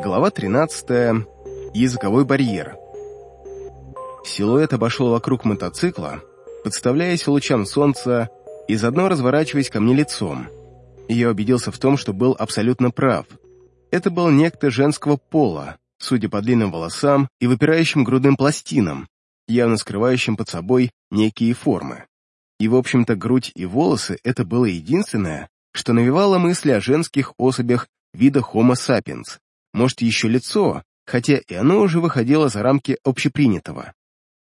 Глава 13. Языковой барьер. Силуэт обошел вокруг мотоцикла, подставляясь лучам солнца и заодно разворачиваясь ко мне лицом. Я убедился в том, что был абсолютно прав. Это был некто женского пола, судя по длинным волосам и выпирающим грудным пластинам, явно скрывающим под собой некие формы. И, в общем-то, грудь и волосы — это было единственное, что навевало мысли о женских особях вида Homo sapiens. Может, еще лицо, хотя и оно уже выходило за рамки общепринятого.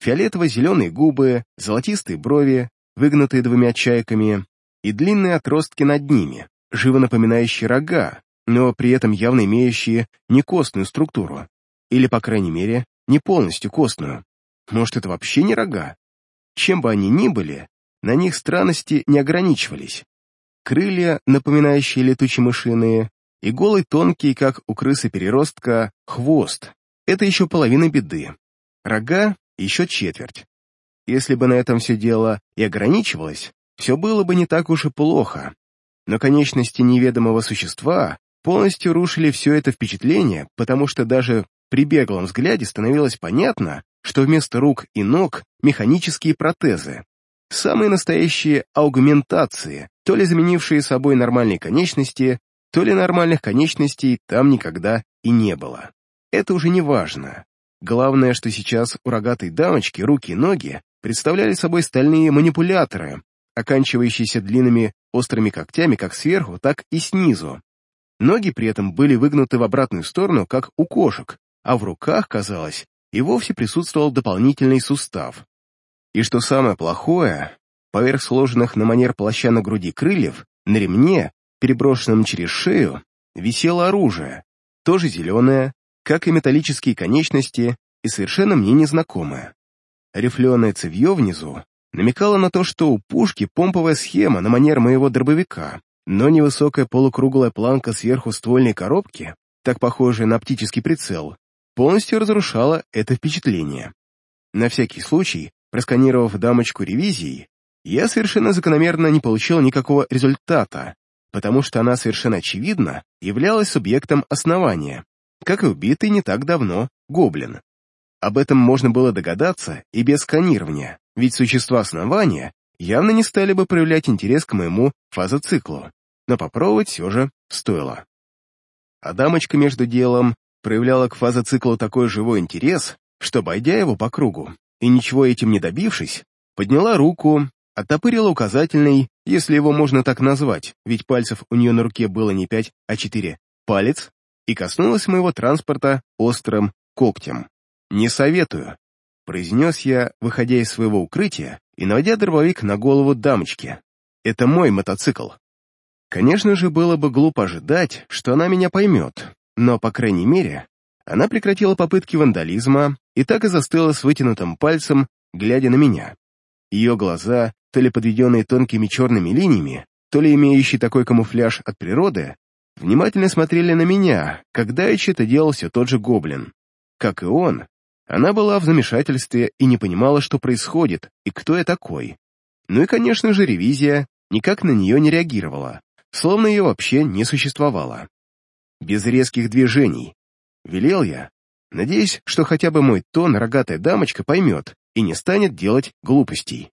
Фиолетово-зеленые губы, золотистые брови, выгнутые двумя чайками, и длинные отростки над ними, живо напоминающие рога, но при этом явно имеющие не костную структуру, или, по крайней мере, не полностью костную. Может, это вообще не рога? Чем бы они ни были, на них странности не ограничивались. Крылья, напоминающие летучие мышиные, и голый тонкий, как у крысы-переростка, хвост. Это еще половина беды. Рога — еще четверть. Если бы на этом все дело и ограничивалось, все было бы не так уж и плохо. Но конечности неведомого существа полностью рушили все это впечатление, потому что даже при беглом взгляде становилось понятно, что вместо рук и ног механические протезы. Самые настоящие аугментации, то ли заменившие собой нормальные конечности, то ли нормальных конечностей там никогда и не было. Это уже не важно. Главное, что сейчас у рогатой дамочки руки и ноги представляли собой стальные манипуляторы, оканчивающиеся длинными острыми когтями как сверху, так и снизу. Ноги при этом были выгнуты в обратную сторону, как у кошек, а в руках, казалось, и вовсе присутствовал дополнительный сустав. И что самое плохое, поверх сложенных на манер плаща на груди крыльев, на ремне переброшенном через шею, висело оружие, тоже зеленое, как и металлические конечности, и совершенно мне незнакомое. Рифленое цевье внизу намекало на то, что у пушки помповая схема на манер моего дробовика, но невысокая полукруглая планка сверху ствольной коробки, так похожая на оптический прицел, полностью разрушала это впечатление. На всякий случай, просканировав дамочку ревизии, я совершенно закономерно не получил никакого результата, потому что она совершенно очевидно являлась субъектом основания, как и убитый не так давно гоблин. Об этом можно было догадаться и без сканирования, ведь существа основания явно не стали бы проявлять интерес к моему фазоциклу, но попробовать все же стоило. А дамочка между делом проявляла к фазоциклу такой живой интерес, что, обойдя его по кругу и ничего этим не добившись, подняла руку Оттопырила указательный, если его можно так назвать, ведь пальцев у нее на руке было не пять, а четыре, палец, и коснулась моего транспорта острым когтем. «Не советую», — произнес я, выходя из своего укрытия и наводя дробовик на голову дамочки. «Это мой мотоцикл». Конечно же, было бы глупо ожидать, что она меня поймет, но, по крайней мере, она прекратила попытки вандализма и так и застыла с вытянутым пальцем, глядя на меня. Ее глаза то ли подведенные тонкими черными линиями, то ли имеющие такой камуфляж от природы, внимательно смотрели на меня, когда еще это делал все тот же гоблин. Как и он, она была в замешательстве и не понимала, что происходит и кто я такой. Ну и, конечно же, ревизия никак на нее не реагировала, словно ее вообще не существовало. Без резких движений. Велел я, надеясь, что хотя бы мой тон рогатая дамочка поймет и не станет делать глупостей.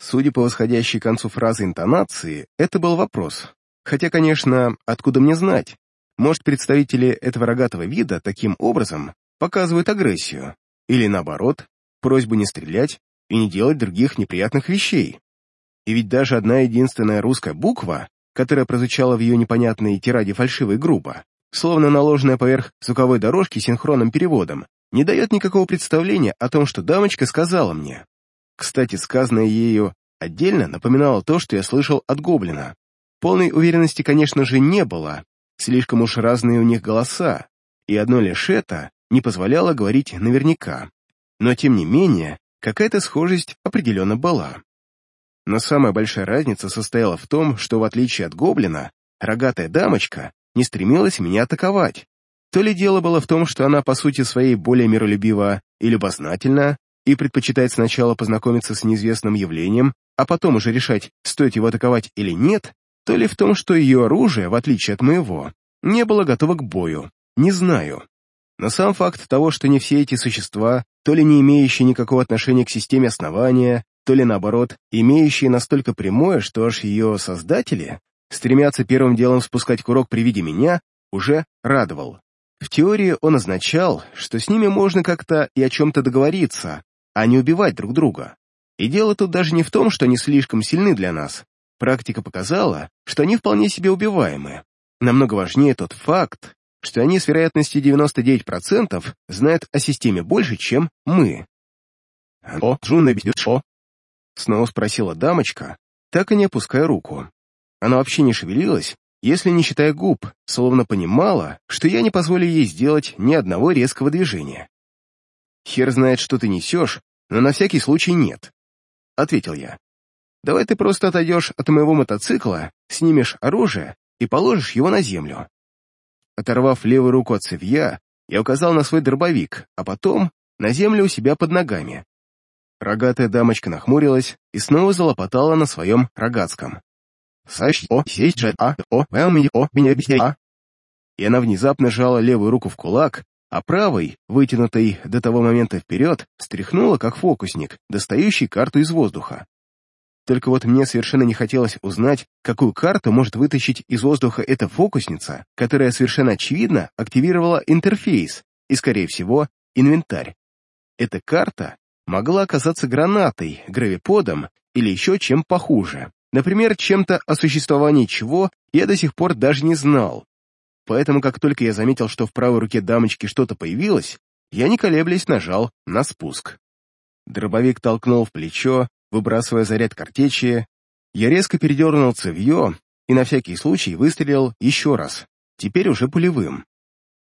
Судя по восходящей к концу фразы интонации, это был вопрос. Хотя, конечно, откуда мне знать? Может, представители этого рогатого вида таким образом показывают агрессию? Или наоборот, просьбу не стрелять и не делать других неприятных вещей? И ведь даже одна единственная русская буква, которая прозвучала в ее непонятной тираде фальшиво и грубо, словно наложенная поверх звуковой дорожки синхронным переводом, не дает никакого представления о том, что дамочка сказала мне. Кстати, сказанное ею отдельно напоминало то, что я слышал от гоблина. Полной уверенности, конечно же, не было, слишком уж разные у них голоса, и одно лишь это не позволяло говорить наверняка. Но, тем не менее, какая-то схожесть определенно была. Но самая большая разница состояла в том, что, в отличие от гоблина, рогатая дамочка не стремилась меня атаковать. То ли дело было в том, что она, по сути своей, более миролюбива и любознательна, и предпочитает сначала познакомиться с неизвестным явлением, а потом уже решать, стоит его атаковать или нет, то ли в том, что ее оружие, в отличие от моего, не было готово к бою, не знаю. Но сам факт того, что не все эти существа, то ли не имеющие никакого отношения к системе основания, то ли наоборот, имеющие настолько прямое, что аж ее создатели стремятся первым делом спускать курок при виде меня, уже радовал. В теории он означал, что с ними можно как-то и о чем-то договориться, а не убивать друг друга. И дело тут даже не в том, что они слишком сильны для нас. Практика показала, что они вполне себе убиваемы. Намного важнее тот факт, что они с вероятностью 99% знают о системе больше, чем мы. «О, Джуна Бьюшо?» Снова спросила дамочка, так и не опуская руку. Она вообще не шевелилась, если не считая губ, словно понимала, что я не позволю ей сделать ни одного резкого движения. «Хер знает, что ты несешь, но на всякий случай нет», — ответил я. «Давай ты просто отойдешь от моего мотоцикла, снимешь оружие и положишь его на землю». Оторвав левую руку от цевья, я указал на свой дробовик, а потом на землю у себя под ногами. Рогатая дамочка нахмурилась и снова залопотала на своем рогатском. «Сащ, о, сесть же, а, о, вэлми, о, меня бей, а». И она внезапно сжала левую руку в кулак, а правой, вытянутой до того момента вперед, стряхнула, как фокусник, достающий карту из воздуха. Только вот мне совершенно не хотелось узнать, какую карту может вытащить из воздуха эта фокусница, которая совершенно очевидно активировала интерфейс и, скорее всего, инвентарь. Эта карта могла оказаться гранатой, гравиподом или еще чем похуже. Например, чем-то о существовании чего я до сих пор даже не знал. Поэтому, как только я заметил, что в правой руке дамочки что-то появилось, я, не колеблясь, нажал на спуск. Дробовик толкнул в плечо, выбрасывая заряд картечи. Я резко передернул цевье и на всякий случай выстрелил еще раз, теперь уже пулевым.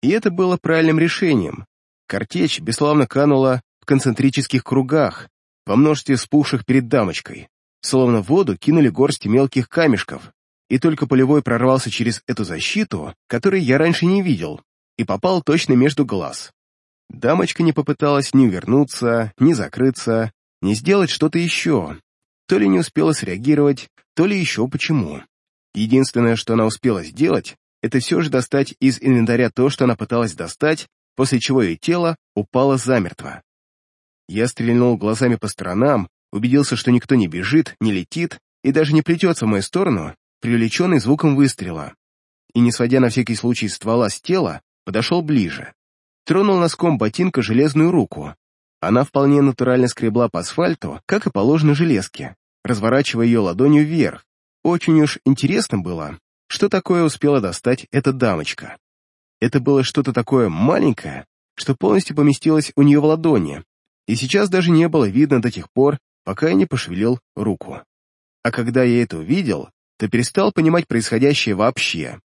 И это было правильным решением. Картечь бесславно канула в концентрических кругах, во множестве спухших перед дамочкой. Словно в воду кинули горсть мелких камешков, и только полевой прорвался через эту защиту, которой я раньше не видел, и попал точно между глаз. Дамочка не попыталась ни увернуться, ни закрыться, ни сделать что-то еще. То ли не успела среагировать, то ли еще почему. Единственное, что она успела сделать, это все же достать из инвентаря то, что она пыталась достать, после чего ее тело упало замертво. Я стрельнул глазами по сторонам, убедился, что никто не бежит, не летит и даже не плетется в мою сторону, привлеченный звуком выстрела. И, не сводя на всякий случай ствола с тела, подошел ближе. Тронул носком ботинка железную руку. Она вполне натурально скребла по асфальту, как и положено железке, разворачивая ее ладонью вверх. Очень уж интересно было, что такое успела достать эта дамочка. Это было что-то такое маленькое, что полностью поместилось у нее в ладони, и сейчас даже не было видно до тех пор, пока я не пошевелил руку. А когда я это увидел, то перестал понимать происходящее вообще.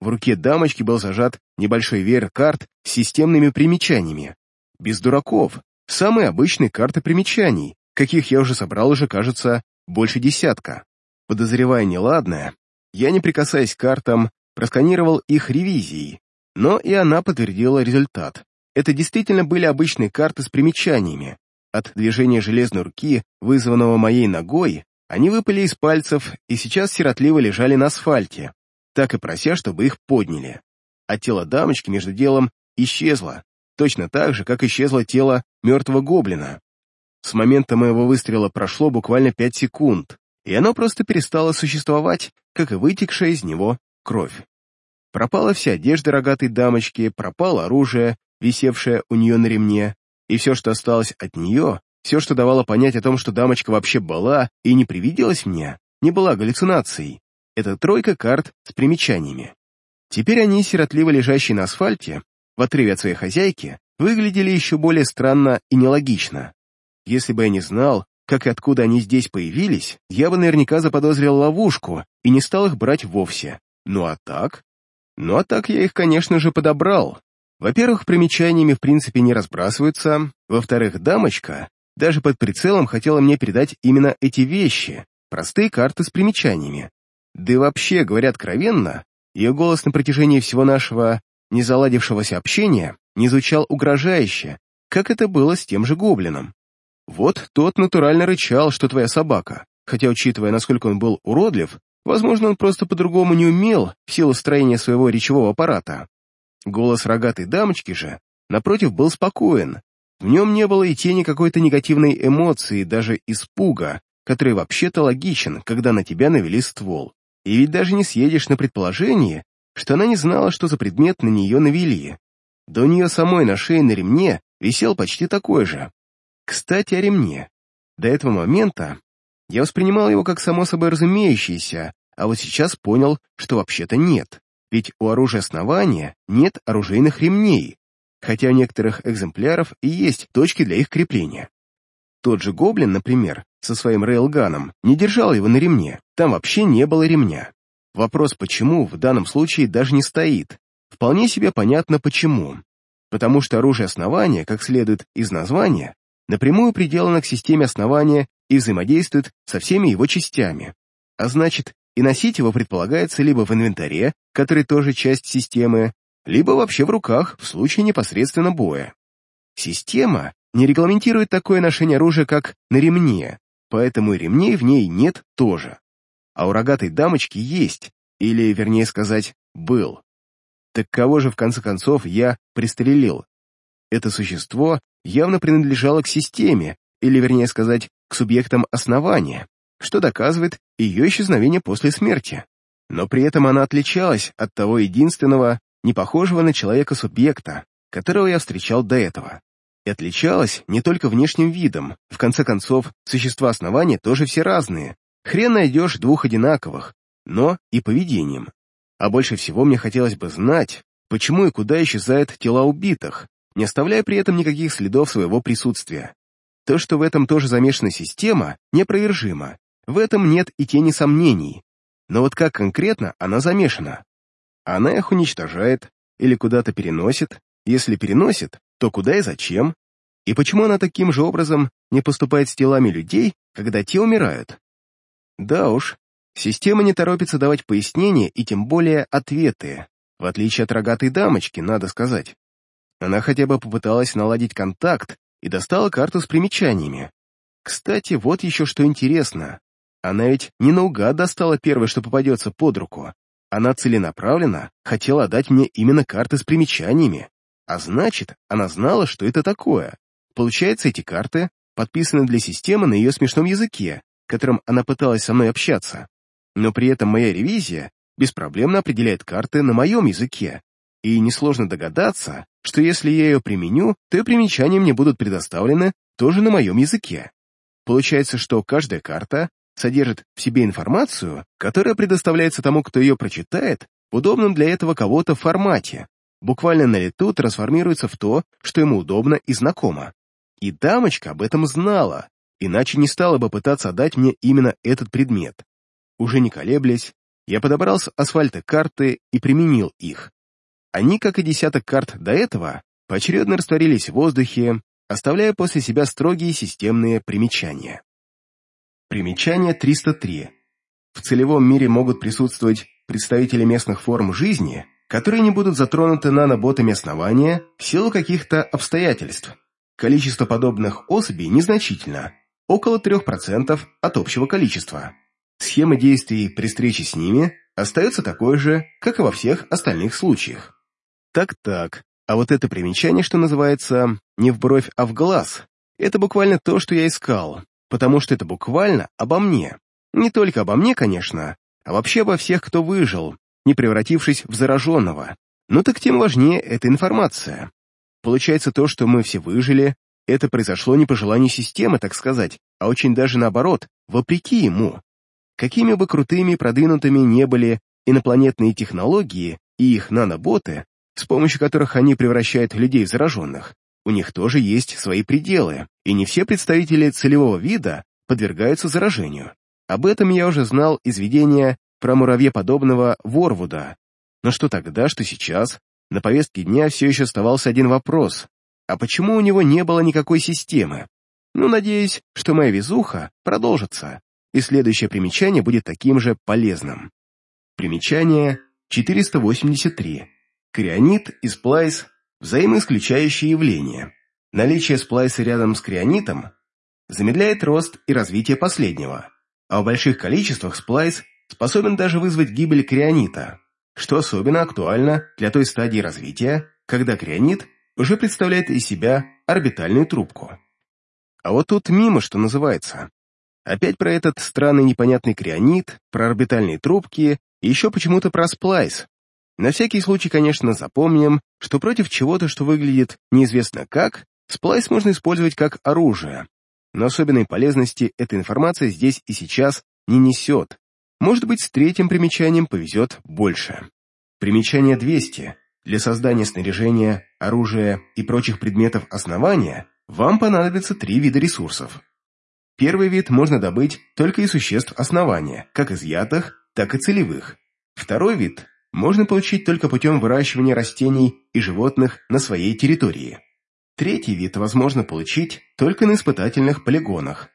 В руке дамочки был зажат небольшой веер карт с системными примечаниями. Без дураков, самые обычные карты примечаний, каких я уже собрал уже, кажется, больше десятка. Подозревая неладное, я, не прикасаясь к картам, просканировал их ревизией, но и она подтвердила результат. Это действительно были обычные карты с примечаниями, от движения железной руки, вызванного моей ногой, они выпали из пальцев и сейчас сиротливо лежали на асфальте, так и прося, чтобы их подняли. А тело дамочки между делом исчезло, точно так же, как исчезло тело мертвого гоблина. С момента моего выстрела прошло буквально пять секунд, и оно просто перестало существовать, как и вытекшая из него кровь. Пропала вся одежда рогатой дамочки, пропало оружие, висевшее у нее на ремне, и все, что осталось от нее, все, что давало понять о том, что дамочка вообще была и не привиделась мне, не была галлюцинацией. Это тройка карт с примечаниями. Теперь они, сиротливо лежащие на асфальте, в отрыве от своей хозяйки, выглядели еще более странно и нелогично. Если бы я не знал, как и откуда они здесь появились, я бы наверняка заподозрил ловушку и не стал их брать вовсе. Ну а так? Ну а так я их, конечно же, подобрал, во-первых, примечаниями в принципе не разбрасываются, во-вторых, дамочка даже под прицелом хотела мне передать именно эти вещи, простые карты с примечаниями. Да и вообще, говоря откровенно, ее голос на протяжении всего нашего незаладившегося общения не звучал угрожающе, как это было с тем же гоблином. Вот тот натурально рычал, что твоя собака, хотя, учитывая, насколько он был уродлив, Возможно, он просто по-другому не умел в силу строения своего речевого аппарата. Голос рогатой дамочки же, напротив, был спокоен. В нем не было и тени какой-то негативной эмоции, даже испуга, который вообще-то логичен, когда на тебя навели ствол. И ведь даже не съедешь на предположение, что она не знала, что за предмет на нее навели. Да у нее самой на шее на ремне висел почти такой же. Кстати, о ремне. До этого момента я воспринимал его как само собой разумеющееся, а вот сейчас понял, что вообще-то нет. Ведь у оружия основания нет оружейных ремней, хотя у некоторых экземпляров и есть точки для их крепления. Тот же Гоблин, например, со своим рейлганом, не держал его на ремне, там вообще не было ремня. Вопрос «почему» в данном случае даже не стоит. Вполне себе понятно почему. Потому что оружие основания, как следует из названия, напрямую приделано к системе основания и взаимодействует со всеми его частями. А значит, и носить его предполагается либо в инвентаре, который тоже часть системы, либо вообще в руках в случае непосредственно боя. Система не регламентирует такое ношение оружия, как на ремне, поэтому и ремней в ней нет тоже. А у рогатой дамочки есть, или, вернее сказать, был. Так кого же, в конце концов, я пристрелил? Это существо явно принадлежало к системе, или, вернее сказать, к субъектам основания, что доказывает ее исчезновение после смерти. Но при этом она отличалась от того единственного, не похожего на человека субъекта, которого я встречал до этого и отличалась не только внешним видом. В конце концов, существа основания тоже все разные. Хрен найдешь двух одинаковых, но и поведением. А больше всего мне хотелось бы знать, почему и куда исчезают тела убитых, не оставляя при этом никаких следов своего присутствия. То, что в этом тоже замешана система, непровержимо. В этом нет и тени сомнений. Но вот как конкретно она замешана? Она их уничтожает или куда-то переносит, если переносит, то куда и зачем? И почему она таким же образом не поступает с телами людей, когда те умирают? Да уж, система не торопится давать пояснения и тем более ответы, в отличие от рогатой дамочки, надо сказать. Она хотя бы попыталась наладить контакт и достала карту с примечаниями. Кстати, вот еще что интересно. Она ведь не наугад достала первое, что попадется под руку. Она целенаправленно хотела дать мне именно карты с примечаниями. А значит, она знала, что это такое. Получается, эти карты подписаны для системы на ее смешном языке, которым она пыталась со мной общаться. Но при этом моя ревизия беспроблемно определяет карты на моем языке. И несложно догадаться, что если я ее применю, то и примечания мне будут предоставлены тоже на моем языке. Получается, что каждая карта содержит в себе информацию, которая предоставляется тому, кто ее прочитает, в удобном для этого кого-то формате, буквально на лету трансформируется в то, что ему удобно и знакомо. И дамочка об этом знала, иначе не стала бы пытаться отдать мне именно этот предмет. Уже не колеблясь, я подобрал с асфальта карты и применил их. Они, как и десяток карт до этого, поочередно растворились в воздухе, оставляя после себя строгие системные примечания. Примечание 303. В целевом мире могут присутствовать представители местных форм жизни, которые не будут затронуты наноботами основания в силу каких-то обстоятельств. Количество подобных особей незначительно, около 3% от общего количества. Схема действий при встрече с ними остается такой же, как и во всех остальных случаях. Так-так, а вот это примечание, что называется, не в бровь, а в глаз, это буквально то, что я искал, потому что это буквально обо мне. Не только обо мне, конечно, а вообще обо всех, кто выжил, не превратившись в зараженного. Но так тем важнее эта информация. Получается то, что мы все выжили, это произошло не по желанию системы, так сказать, а очень даже наоборот, вопреки ему. Какими бы крутыми и продвинутыми не были инопланетные технологии и их наноботы, с помощью которых они превращают людей в зараженных, у них тоже есть свои пределы, и не все представители целевого вида подвергаются заражению. Об этом я уже знал из видения про муравьеподобного Ворвуда. Но что тогда, что сейчас, на повестке дня все еще оставался один вопрос. А почему у него не было никакой системы? Ну, надеюсь, что моя везуха продолжится, и следующее примечание будет таким же полезным. Примечание 483. Крионит и сплайс – взаимоисключающие явления. Наличие сплайса рядом с крионитом замедляет рост и развитие последнего, а в больших количествах сплайс способен даже вызвать гибель крионита, что особенно актуально для той стадии развития, когда крионит уже представляет из себя орбитальную трубку. А вот тут мимо, что называется. Опять про этот странный непонятный крионит, про орбитальные трубки и еще почему-то про сплайс. На всякий случай, конечно, запомним, что против чего-то, что выглядит неизвестно как, сплайс можно использовать как оружие. Но особенной полезности эта информация здесь и сейчас не несет. Может быть, с третьим примечанием повезет больше. Примечание 200. Для создания снаряжения, оружия и прочих предметов основания вам понадобится три вида ресурсов. Первый вид можно добыть только из существ основания, как изъятых, так и целевых. Второй вид можно получить только путем выращивания растений и животных на своей территории. Третий вид возможно получить только на испытательных полигонах.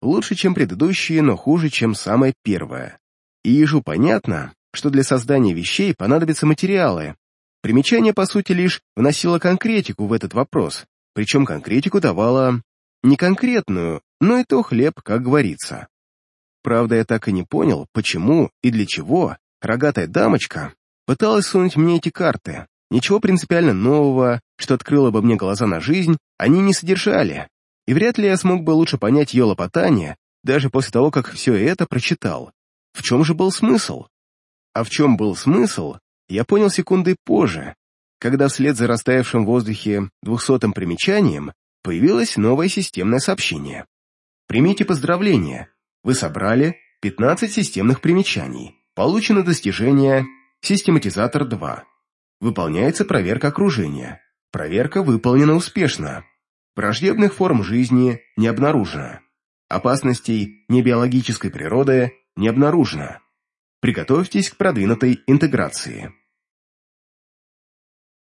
Лучше, чем предыдущие, но хуже, чем самое первое. И ежу понятно, что для создания вещей понадобятся материалы. Примечание, по сути, лишь вносило конкретику в этот вопрос, причем конкретику давала не конкретную, но и то хлеб, как говорится. Правда, я так и не понял, почему и для чего рогатая дамочка пыталась сунуть мне эти карты. Ничего принципиально нового, что открыло бы мне глаза на жизнь, они не содержали, и вряд ли я смог бы лучше понять ее лопотание, даже после того, как все это прочитал. В чем же был смысл? А в чем был смысл, я понял секунды позже, когда вслед за растаявшим в воздухе двухсотым примечанием появилось новое системное сообщение. Примите поздравления, вы собрали 15 системных примечаний, получено достижение «Систематизатор 2». Выполняется проверка окружения. Проверка выполнена успешно. Враждебных форм жизни не обнаружено. Опасностей небиологической природы не обнаружено. Приготовьтесь к продвинутой интеграции.